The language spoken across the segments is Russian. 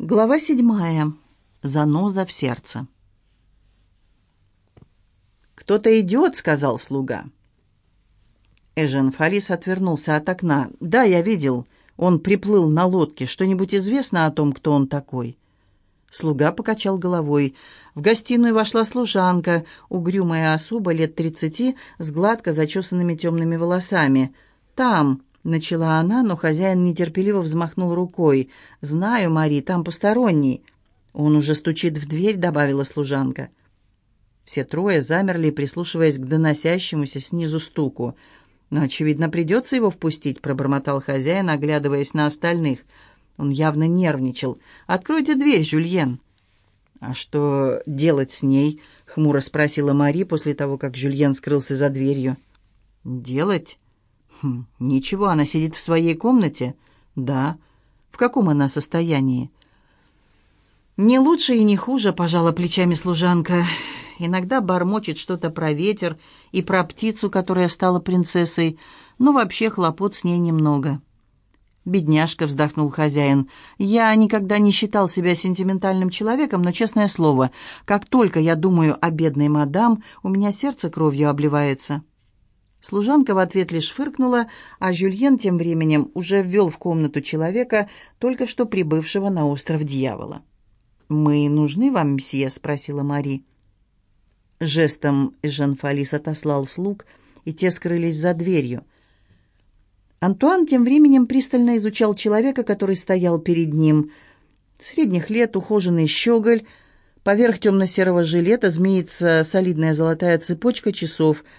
Глава седьмая. Заноза в сердце. «Кто-то идет», — сказал слуга. Эжен Фалис отвернулся от окна. «Да, я видел. Он приплыл на лодке. Что-нибудь известно о том, кто он такой?» Слуга покачал головой. В гостиную вошла служанка, угрюмая особа лет тридцати, с гладко зачесанными темными волосами. «Там», Начала она, но хозяин нетерпеливо взмахнул рукой. «Знаю, Мари, там посторонний». «Он уже стучит в дверь», — добавила служанка. Все трое замерли, прислушиваясь к доносящемуся снизу стуку. «Но, очевидно, придется его впустить», — пробормотал хозяин, оглядываясь на остальных. Он явно нервничал. «Откройте дверь, Жюльен». «А что делать с ней?» — хмуро спросила Мари после того, как Жюльен скрылся за дверью. «Делать?» Хм, ничего, она сидит в своей комнате? Да. В каком она состоянии? Не лучше и не хуже, пожала плечами служанка. Иногда бормочет что-то про ветер и про птицу, которая стала принцессой, но вообще хлопот с ней немного. «Бедняжка», — вздохнул хозяин, — «я никогда не считал себя сентиментальным человеком, но, честное слово, как только я думаю о бедной мадам, у меня сердце кровью обливается». Служанка в ответ лишь фыркнула, а Жюльен тем временем уже ввел в комнату человека, только что прибывшего на остров дьявола. «Мы нужны вам, мсье?» — спросила Мари. Жестом Жан-Фалис отослал слуг, и те скрылись за дверью. Антуан тем временем пристально изучал человека, который стоял перед ним. Средних лет, ухоженный щеголь, поверх темно-серого жилета змеится солидная золотая цепочка часов —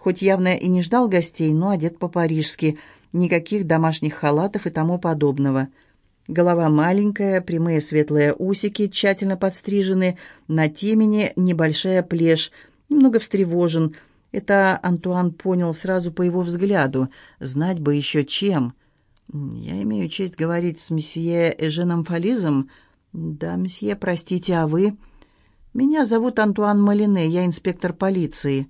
хоть явно и не ждал гостей, но одет по-парижски, никаких домашних халатов и тому подобного. Голова маленькая, прямые светлые усики, тщательно подстрижены, на темени небольшая плешь, немного встревожен. Это Антуан понял сразу по его взгляду. Знать бы еще чем. «Я имею честь говорить с месье Эженом Фализом?» «Да, месье, простите, а вы?» «Меня зовут Антуан Малине, я инспектор полиции».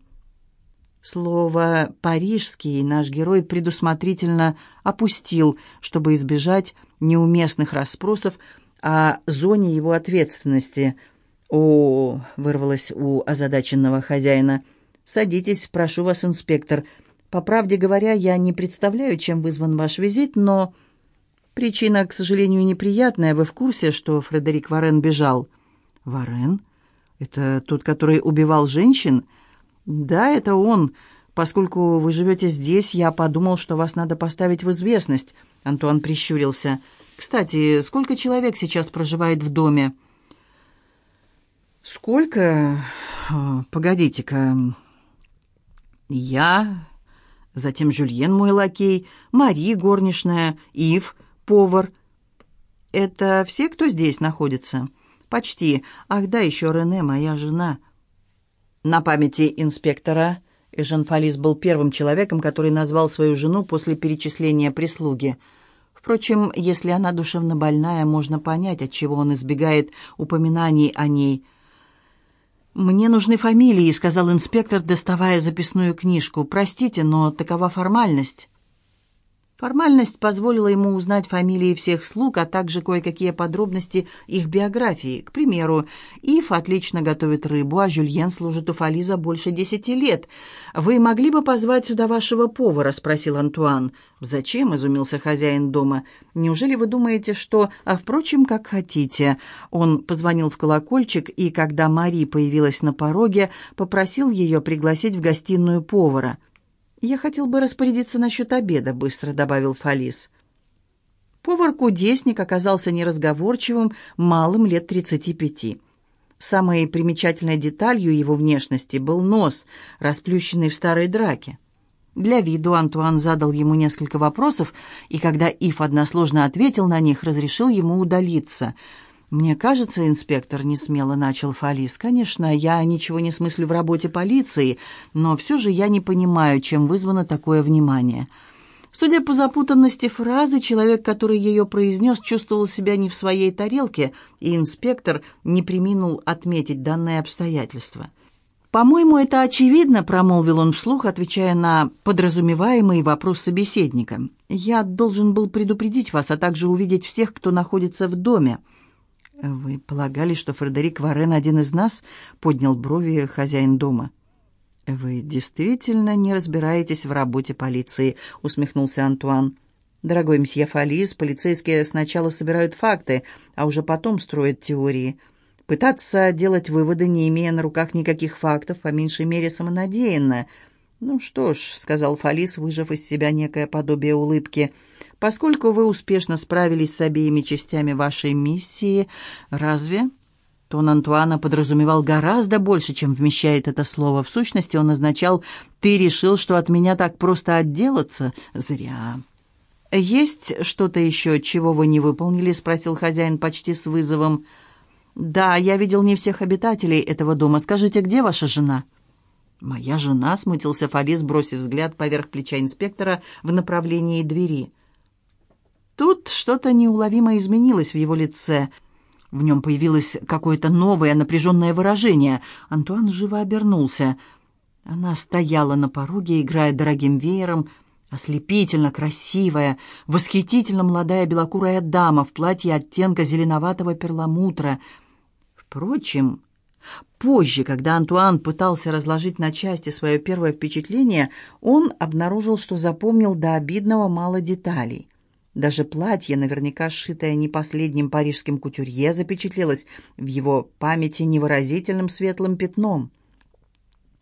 Слово «парижский» наш герой предусмотрительно опустил, чтобы избежать неуместных расспросов о зоне его ответственности. «О!» — вырвалось у озадаченного хозяина. «Садитесь, прошу вас, инспектор. По правде говоря, я не представляю, чем вызван ваш визит, но...» «Причина, к сожалению, неприятная. Вы в курсе, что Фредерик Варен бежал?» «Варен? Это тот, который убивал женщин?» «Да, это он. Поскольку вы живете здесь, я подумал, что вас надо поставить в известность». Антуан прищурился. «Кстати, сколько человек сейчас проживает в доме?» «Сколько? Погодите-ка. Я, затем Жюльен, мой лакей, Мари, горничная, Ив, повар. Это все, кто здесь находится?» «Почти. Ах да, еще Рене, моя жена». На памяти инспектора Эжен Фалис был первым человеком, который назвал свою жену после перечисления прислуги. Впрочем, если она душевно больная, можно понять, от чего он избегает упоминаний о ней. «Мне нужны фамилии», — сказал инспектор, доставая записную книжку. «Простите, но такова формальность». Формальность позволила ему узнать фамилии всех слуг, а также кое-какие подробности их биографии. К примеру, Ив отлично готовит рыбу, а Жюльен служит у Фализа больше десяти лет. «Вы могли бы позвать сюда вашего повара?» — спросил Антуан. «Зачем?» — изумился хозяин дома. «Неужели вы думаете, что...» «А, впрочем, как хотите». Он позвонил в колокольчик, и, когда Мари появилась на пороге, попросил ее пригласить в гостиную повара — «Я хотел бы распорядиться насчет обеда», — быстро добавил Фалис. Повар-кудесник оказался неразговорчивым, малым лет тридцати пяти. Самой примечательной деталью его внешности был нос, расплющенный в старой драке. Для виду Антуан задал ему несколько вопросов, и когда Ив односложно ответил на них, разрешил ему удалиться — «Мне кажется, инспектор не смело начал Фалис. Конечно, я ничего не смыслю в работе полиции, но все же я не понимаю, чем вызвано такое внимание». Судя по запутанности фразы, человек, который ее произнес, чувствовал себя не в своей тарелке, и инспектор не приминул отметить данное обстоятельство. «По-моему, это очевидно», — промолвил он вслух, отвечая на подразумеваемый вопрос собеседника. «Я должен был предупредить вас, а также увидеть всех, кто находится в доме». «Вы полагали, что Фредерик Варен один из нас?» — поднял брови хозяин дома. «Вы действительно не разбираетесь в работе полиции», — усмехнулся Антуан. «Дорогой мсье Фалис, полицейские сначала собирают факты, а уже потом строят теории. Пытаться делать выводы, не имея на руках никаких фактов, по меньшей мере самонадеянно. «Ну что ж», — сказал Фалис, выжав из себя некое подобие улыбки, «поскольку вы успешно справились с обеими частями вашей миссии, разве...» Тон Антуана подразумевал гораздо больше, чем вмещает это слово. В сущности, он означал «ты решил, что от меня так просто отделаться?» Зря. «Есть что-то еще, чего вы не выполнили?» — спросил хозяин почти с вызовом. «Да, я видел не всех обитателей этого дома. Скажите, где ваша жена?» «Моя жена», — смутился Фалис, бросив взгляд поверх плеча инспектора в направлении двери. Тут что-то неуловимо изменилось в его лице. В нем появилось какое-то новое напряженное выражение. Антуан живо обернулся. Она стояла на пороге, играя дорогим веером, ослепительно красивая, восхитительно молодая белокурая дама в платье оттенка зеленоватого перламутра — Впрочем, позже, когда Антуан пытался разложить на части свое первое впечатление, он обнаружил, что запомнил до обидного мало деталей. Даже платье, наверняка сшитое не последним парижским кутюрье, запечатлелось в его памяти невыразительным светлым пятном.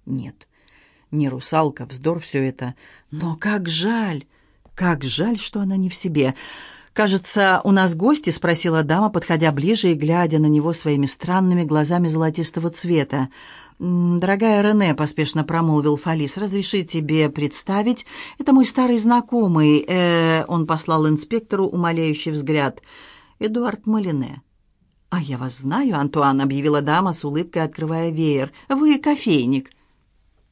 Нет, не русалка, вздор все это. Но как жаль, как жаль, что она не в себе. «Кажется, у нас гости?» — спросила дама, подходя ближе и глядя на него своими странными глазами золотистого цвета. «Дорогая Рене», — поспешно промолвил Фалис, — «разреши тебе представить. Это мой старый знакомый». Э, он послал инспектору умоляющий взгляд. «Эдуард Малине». «А я вас знаю, Антуан», — объявила дама с улыбкой, открывая веер. «Вы кофейник».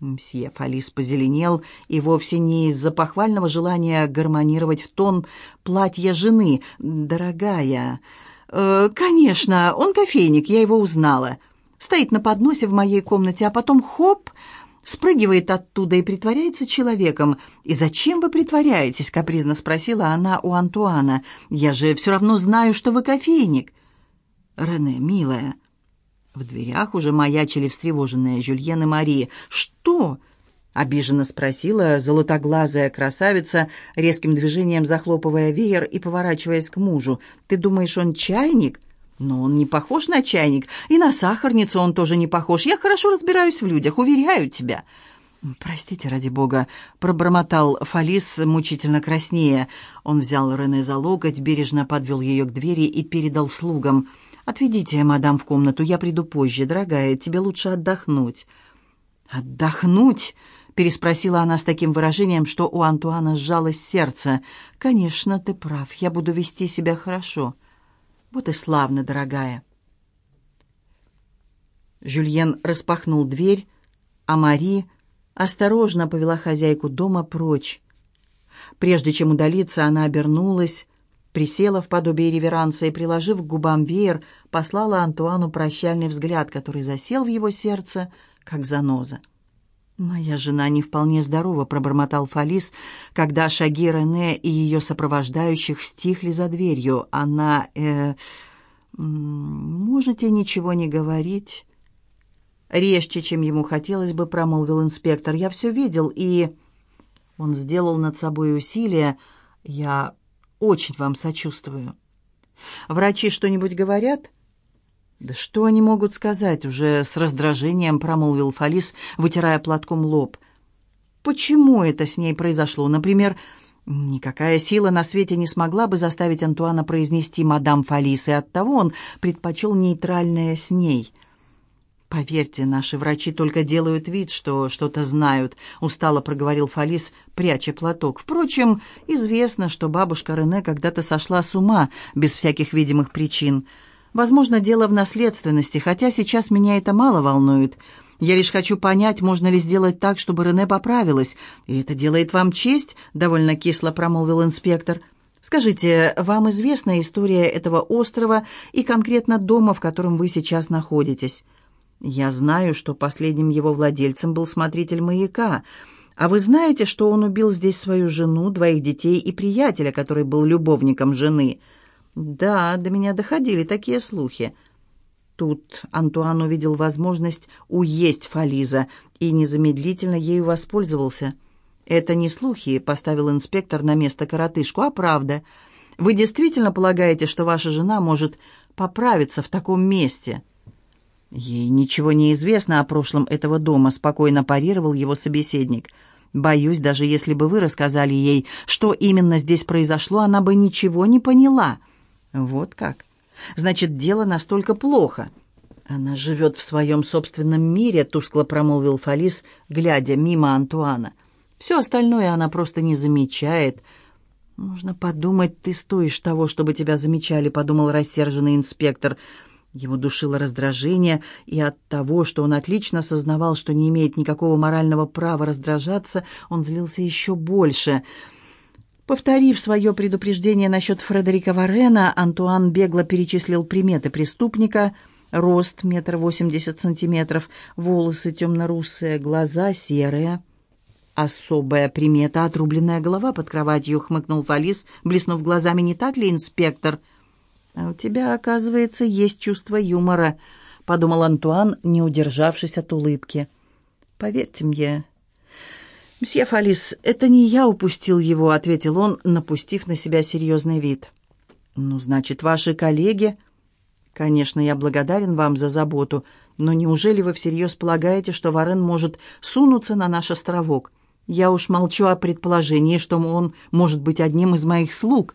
Мсье Фалис позеленел, и вовсе не из-за похвального желания гармонировать в тон платья жены. «Дорогая...» э, «Конечно, он кофейник, я его узнала. Стоит на подносе в моей комнате, а потом хоп...» спрыгивает оттуда и притворяется человеком. «И зачем вы притворяетесь?» — капризно спросила она у Антуана. «Я же все равно знаю, что вы кофейник». «Рене, милая, в дверях уже маячили встревоженные Жюльен и Мария. «Что?» — обиженно спросила золотоглазая красавица, резким движением захлопывая веер и поворачиваясь к мужу. «Ты думаешь, он чайник?» «Но он не похож на чайник, и на сахарницу он тоже не похож. Я хорошо разбираюсь в людях, уверяю тебя». «Простите, ради бога», — пробормотал Фалис, мучительно краснея. Он взял Рене за локоть, бережно подвел ее к двери и передал слугам — «Отведите мадам в комнату, я приду позже, дорогая, тебе лучше отдохнуть». «Отдохнуть?» — переспросила она с таким выражением, что у Антуана сжалось сердце. «Конечно, ты прав, я буду вести себя хорошо». «Вот и славно, дорогая». Жюльен распахнул дверь, а Мари осторожно повела хозяйку дома прочь. Прежде чем удалиться, она обернулась, присела в подобие реверанса и, приложив к губам веер, послала Антуану прощальный взгляд, который засел в его сердце, как заноза. «Моя жена не вполне здорова», — пробормотал Фалис, когда шаги Рене и ее сопровождающих стихли за дверью. «Она... э... можете ничего не говорить?» «Резче, чем ему хотелось бы», — промолвил инспектор. «Я все видел, и...» Он сделал над собой усилие. «Я очень вам сочувствую. Врачи что-нибудь говорят? Да что они могут сказать? Уже с раздражением промолвил Фалис, вытирая платком лоб. Почему это с ней произошло? Например, никакая сила на свете не смогла бы заставить Антуана произнести «мадам Фалис», и оттого он предпочел нейтральное с ней — «Поверьте, наши врачи только делают вид, что что-то знают», — устало проговорил Фалис, пряча платок. «Впрочем, известно, что бабушка Рене когда-то сошла с ума без всяких видимых причин. Возможно, дело в наследственности, хотя сейчас меня это мало волнует. Я лишь хочу понять, можно ли сделать так, чтобы Рене поправилась. И это делает вам честь», — довольно кисло промолвил инспектор. «Скажите, вам известна история этого острова и конкретно дома, в котором вы сейчас находитесь?» Я знаю, что последним его владельцем был смотритель маяка. А вы знаете, что он убил здесь свою жену, двоих детей и приятеля, который был любовником жены? «Да, до меня доходили такие слухи». Тут Антуан увидел возможность уесть Фализа и незамедлительно ею воспользовался. «Это не слухи», — поставил инспектор на место коротышку, — «а правда. Вы действительно полагаете, что ваша жена может поправиться в таком месте?» «Ей ничего не известно о прошлом этого дома», — спокойно парировал его собеседник. «Боюсь, даже если бы вы рассказали ей, что именно здесь произошло, она бы ничего не поняла». «Вот как? Значит, дело настолько плохо». «Она живет в своем собственном мире», — тускло промолвил Фалис, глядя мимо Антуана. «Все остальное она просто не замечает». «Нужно подумать, ты стоишь того, чтобы тебя замечали», — подумал рассерженный инспектор. Его душило раздражение, и от того, что он отлично сознавал, что не имеет никакого морального права раздражаться, он злился еще больше. Повторив свое предупреждение насчет Фредерика Варена, Антуан бегло перечислил приметы преступника — рост метр восемьдесят сантиметров, волосы темно-русые, глаза серые. «Особая примета — отрубленная голова под кроватью», — хмыкнул Фалис, блеснув глазами. «Не так ли, инспектор?» «А у тебя, оказывается, есть чувство юмора», — подумал Антуан, не удержавшись от улыбки. «Поверьте мне». «Мсье Фалис, это не я упустил его», — ответил он, напустив на себя серьезный вид. «Ну, значит, ваши коллеги...» «Конечно, я благодарен вам за заботу, но неужели вы всерьез полагаете, что Варен может сунуться на наш островок? Я уж молчу о предположении, что он может быть одним из моих слуг».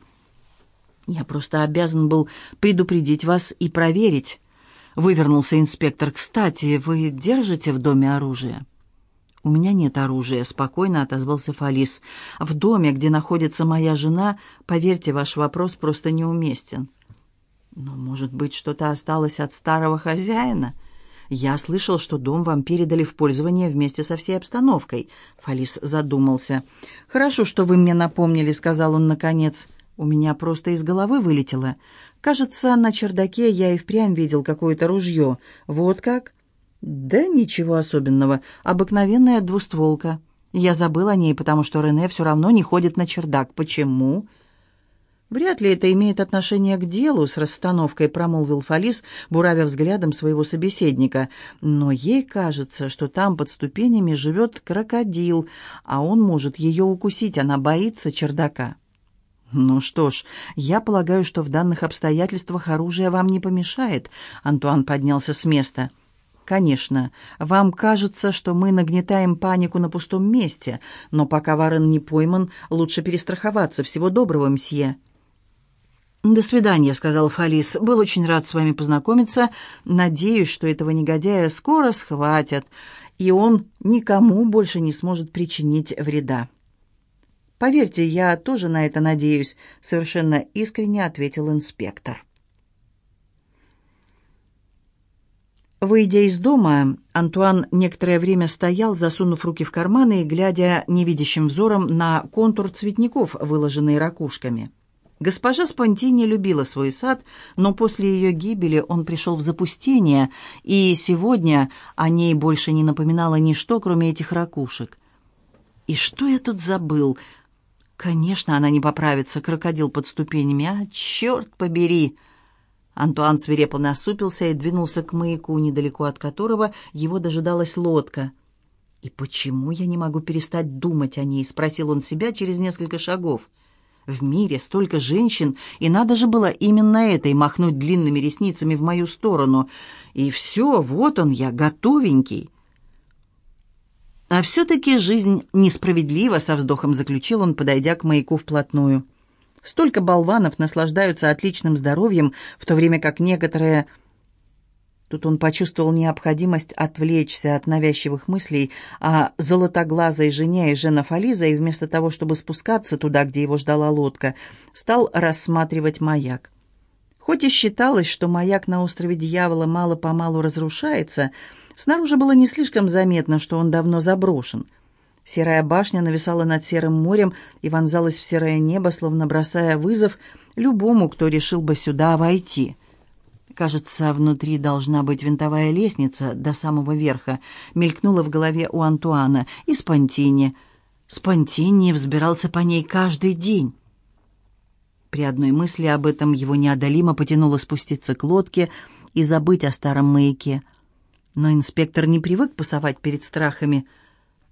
«Я просто обязан был предупредить вас и проверить», — вывернулся инспектор. «Кстати, вы держите в доме оружие?» «У меня нет оружия», — спокойно отозвался Фалис. «В доме, где находится моя жена, поверьте, ваш вопрос просто неуместен». «Но, может быть, что-то осталось от старого хозяина?» «Я слышал, что дом вам передали в пользование вместе со всей обстановкой», — Фалис задумался. «Хорошо, что вы мне напомнили», — сказал он наконец. У меня просто из головы вылетело. Кажется, на чердаке я и впрямь видел какое-то ружье. Вот как? Да ничего особенного. Обыкновенная двустволка. Я забыл о ней, потому что Рене все равно не ходит на чердак. Почему? Вряд ли это имеет отношение к делу, с расстановкой промолвил Фалис, буравя взглядом своего собеседника. Но ей кажется, что там под ступенями живет крокодил, а он может ее укусить, она боится чердака. «Ну что ж, я полагаю, что в данных обстоятельствах оружие вам не помешает», — Антуан поднялся с места. «Конечно, вам кажется, что мы нагнетаем панику на пустом месте, но пока Варен не пойман, лучше перестраховаться. Всего доброго, мсье». «До свидания», — сказал Фалис. «Был очень рад с вами познакомиться. Надеюсь, что этого негодяя скоро схватят, и он никому больше не сможет причинить вреда». «Поверьте, я тоже на это надеюсь», — совершенно искренне ответил инспектор. Выйдя из дома, Антуан некоторое время стоял, засунув руки в карманы и глядя невидящим взором на контур цветников, выложенные ракушками. Госпожа Спонтини любила свой сад, но после ее гибели он пришел в запустение, и сегодня о ней больше не напоминало ничто, кроме этих ракушек. «И что я тут забыл?» Конечно, она не поправится, крокодил под ступенями. А, черт побери! Антуан свирепо насупился и двинулся к маяку, недалеко от которого его дожидалась лодка. «И почему я не могу перестать думать о ней?» — спросил он себя через несколько шагов. «В мире столько женщин, и надо же было именно этой махнуть длинными ресницами в мою сторону. И все, вот он я, готовенький». «А все-таки жизнь несправедлива», — со вздохом заключил он, подойдя к маяку вплотную. «Столько болванов наслаждаются отличным здоровьем, в то время как некоторые...» Тут он почувствовал необходимость отвлечься от навязчивых мыслей о золотоглазой жене и жена Фализа, и вместо того, чтобы спускаться туда, где его ждала лодка, стал рассматривать маяк. Хоть и считалось, что маяк на острове Дьявола мало-помалу разрушается, снаружи было не слишком заметно, что он давно заброшен. Серая башня нависала над серым морем и вонзалась в серое небо, словно бросая вызов любому, кто решил бы сюда войти. Кажется, внутри должна быть винтовая лестница до самого верха, мелькнула в голове у Антуана, и Спонтини. Спонтини взбирался по ней каждый день. При одной мысли об этом его неодолимо потянуло спуститься к лодке и забыть о старом маяке. Но инспектор не привык пасовать перед страхами.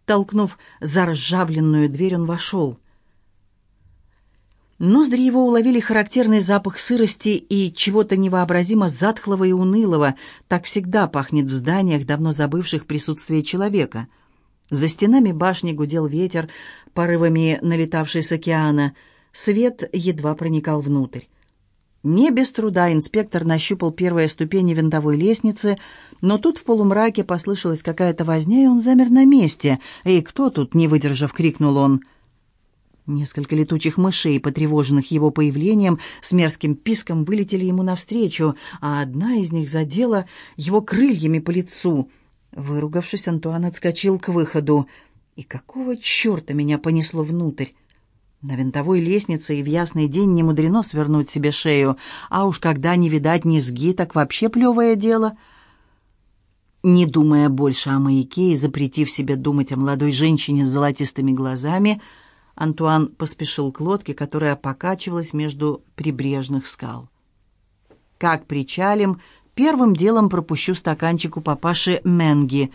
Толкнув заржавленную дверь, он вошел. Ноздри его уловили характерный запах сырости и чего-то невообразимо затхлого и унылого. Так всегда пахнет в зданиях, давно забывших присутствие человека. За стенами башни гудел ветер, порывами налетавший с океана — Свет едва проникал внутрь. Не без труда инспектор нащупал первые ступени винтовой лестницы, но тут в полумраке послышалась какая-то возня, и он замер на месте. «Эй, кто тут?» — не выдержав, крикнул он. Несколько летучих мышей, потревоженных его появлением, с мерзким писком вылетели ему навстречу, а одна из них задела его крыльями по лицу. Выругавшись, Антуан отскочил к выходу. «И какого черта меня понесло внутрь?» На винтовой лестнице и в ясный день не мудрено свернуть себе шею, а уж когда не видать низги, так вообще плевое дело. Не думая больше о маяке и запретив себе думать о молодой женщине с золотистыми глазами, Антуан поспешил к лодке, которая покачивалась между прибрежных скал. «Как причалим, первым делом пропущу стаканчик у папаши Менги»,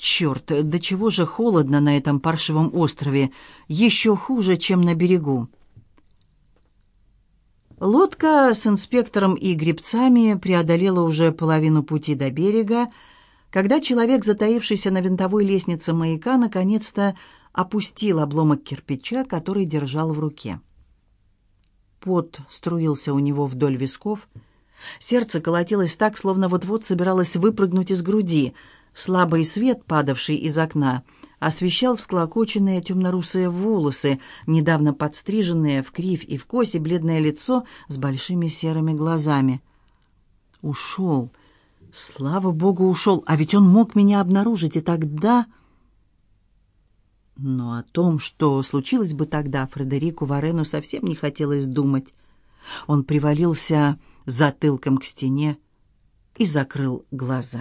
Черт, до чего же холодно на этом паршивом острове, еще хуже, чем на берегу. Лодка с инспектором и гребцами преодолела уже половину пути до берега, когда человек, затаившийся на винтовой лестнице маяка, наконец-то опустил обломок кирпича, который держал в руке. Пот струился у него вдоль висков, сердце колотилось так, словно вот-вот собиралось выпрыгнуть из груди — Слабый свет, падавший из окна, освещал всклокоченные темно-русые волосы, недавно подстриженные в кривь и в косе, бледное лицо с большими серыми глазами. «Ушел! Слава богу, ушел! А ведь он мог меня обнаружить, и тогда...» Но о том, что случилось бы тогда, Фредерику Варену совсем не хотелось думать. Он привалился затылком к стене и закрыл глаза.